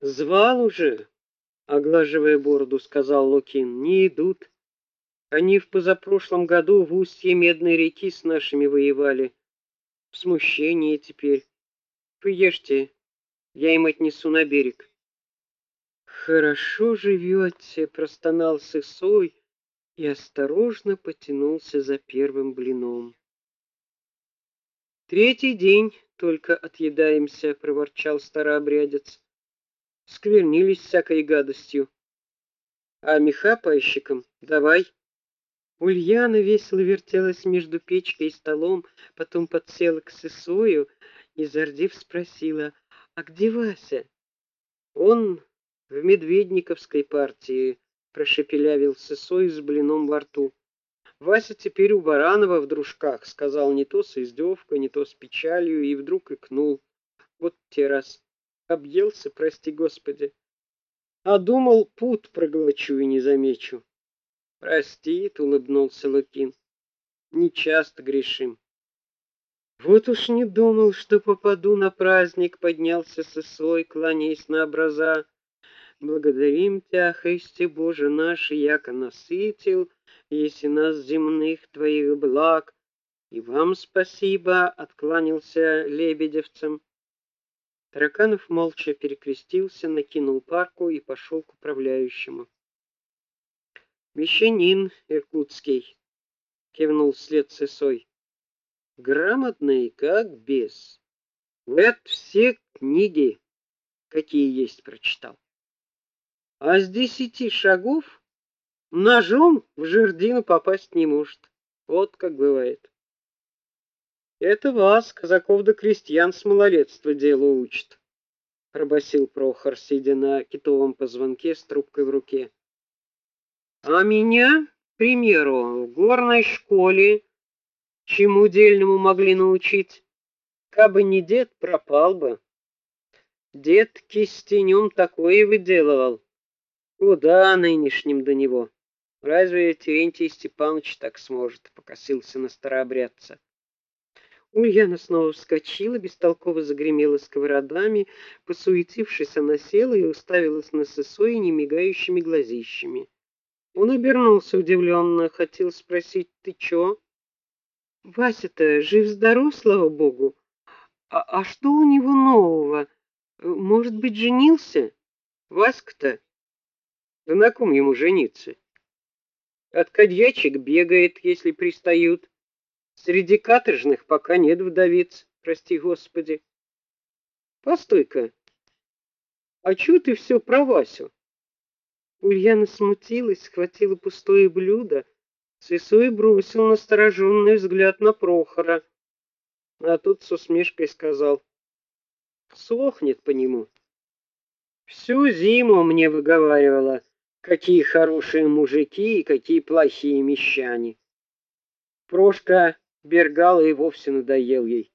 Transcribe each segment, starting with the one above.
Звал уже, оглаживая бороду, сказал Лукин. Не идут. Они в позапрошлом году в устье Медной реки с нашими воевали. В смущении теперь. Поешьте, я им отнесу на берег. Хорошо живете, простонал Сысой и осторожно потянулся за первым блином. Третий день только отъедаемся, проворчал старообрядец. Сквернились всякой гадостью. А меха пайщикам давай. Ульяна весело вертелась между печкой и столом, потом подсела к Сысою и, зардев, спросила, «А где Вася?» «Он в Медведниковской партии», — прошепелявил Сысой с блином во рту. «Вася теперь у Баранова в дружках», — сказал не то с издевкой, не то с печалью, и вдруг икнул. «Вот те раз. Объелся, прости господи. А думал, пут проглочу и не замечу». Простит, улыбнулся Лукин. Не часто грешим. Вот уж не думал, что попаду на праздник, поднялся со свой, кланяясь на образа. Благодарим Тебя, Христе Боже наш, яко насытил, если нас земных Твоих благ. И вам спасибо, откланялся лебедевцам. Тараканов молча перекрестился, накинул парку и пошел к управляющему. Мещанин иркутский, кивнул вслед Сысой. Грамотный, как бес. Вот все книги, какие есть, прочитал. А с десяти шагов ножом в жердину попасть не может. Вот как бывает. Это вас, казаков да крестьян с малолетства делу учат, пробасил Прохор, сидя на китовом позвонке с трубкой в руке. А меня, к примеру, в горной школе чему дельному могли научить? Кабы не дед, пропал бы. Дед кистенем такое выделывал. Куда нынешним до него? Разве Терентий Степанович так сможет? Покосился на старообрядца. Ульяна снова вскочила, бестолково загремела сковородами, посуетившись, она села и уставилась на Сысоя немигающими глазищами. Он обернулся удивленно, хотел спросить: "Ты чё?" "Вася-то жив-здоров, слава богу. А, а что у него нового? Может быть, женился? Васька-то? Да на ком ему жениться? От кадьячек бегает, если пристают. Среди каторжных пока нет вдовиц, прости господи. Постой-ка. А чё ты все про Васю? Ульяна смутилась, схватила пустое блюдо, с весой бросил настороженный взгляд на Прохора, а тот с усмешкой сказал: "Сохнет по нему. Всю зиму мне выговаривала, какие хорошие мужики и какие плохие мещане. Прошка Бергала и вовсе надоел ей.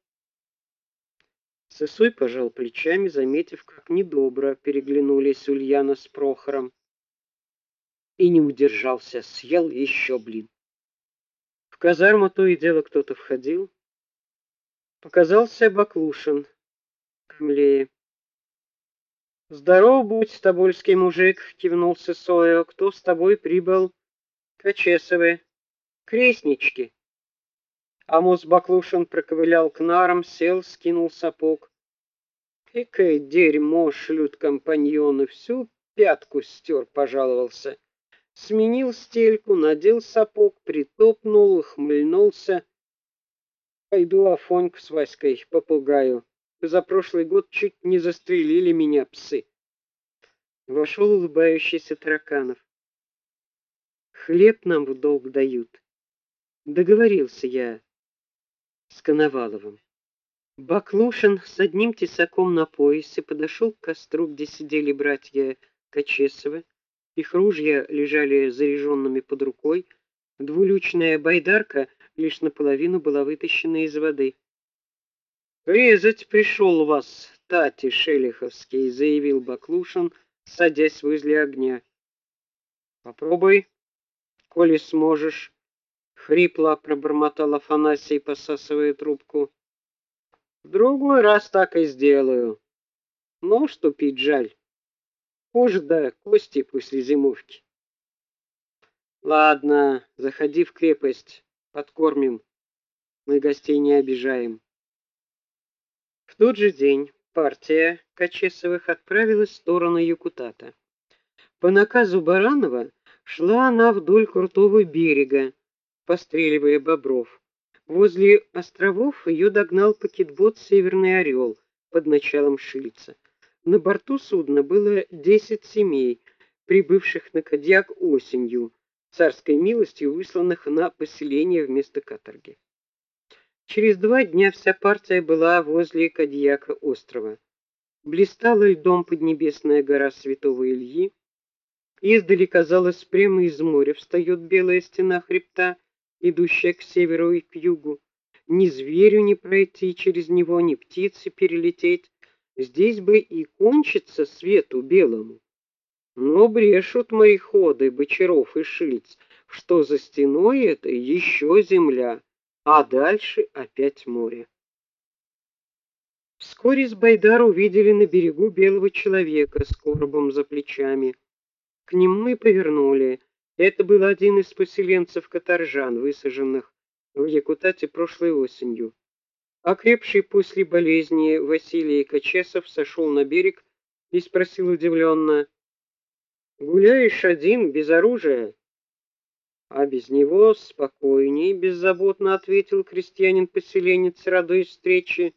Сысой пожал плечами, заметив, как недобро переглянулись Ульяна с Прохором и не удержался, съел еще блин. В казарму то и дело кто-то входил. Показался Баклушин, камлея. Здоров будь, тобольский мужик, кивнул Сысоев. Кто с тобой прибыл? Качесовы, крестнички. Амос Баклушин проковылял к нарам, сел, скинул сапог. Какое дерьмо шлют компаньоны, всю пятку стер, пожаловался сменил стельку, надел сапог, притопнул, хмыльнулся. Пойду Афоньку с Васькой попугаю. За прошлый год чуть не застрелили меня псы. Вошел улыбающийся Тараканов. Хлеб нам в долг дают. Договорился я с Коноваловым. Баклушин с одним тесаком на поясе подошел к костру, где сидели братья Качесовы, их ружья лежали заряженными под рукой, двулючная байдарка лишь наполовину была вытащена из воды. «Резать пришел вас, Тати Шелиховский», — заявил Баклушин, садясь возле огня. «Попробуй, коли сможешь», — хрипло пробормотал Афанасий, посасывая трубку. «В другой раз так и сделаю. Но ступить жаль». Кожа да кости после зимовки. Ладно, заходи в крепость, подкормим. Мы гостей не обижаем. В тот же день партия Качесовых отправилась в сторону Якутата. По наказу Баранова шла она вдоль крутого берега, постреливая бобров. Возле островов ее догнал пакетбот Северный Орел под началом Шильца. На борту судна было десять семей, прибывших на Кадьяк осенью, царской милостью высланных на поселение вместо каторги. Через два дня вся партия была возле Кадьяка острова. Блистала льдом поднебесная гора Святого Ильи. Издали казалось, прямо из моря встает белая стена хребта, идущая к северу и к югу. Ни зверю не пройти через него, ни птице перелететь. Здесь бы и кончится свету белому. Но брешут мои ходы Бочаров и Шильц, что за стеной это еще земля, а дальше опять море. Вскоре с Байдар увидели на берегу белого человека с коробом за плечами. К нему и повернули. Это был один из поселенцев каторжан, высаженных в Якутате прошлой осенью. Окрепший после болезни Василий Качесов сошел на берег и спросил удивленно, «Гуляешь один, без оружия?» «А без него спокойней», — беззаботно ответил крестьянин-поселенец, радуясь встрече.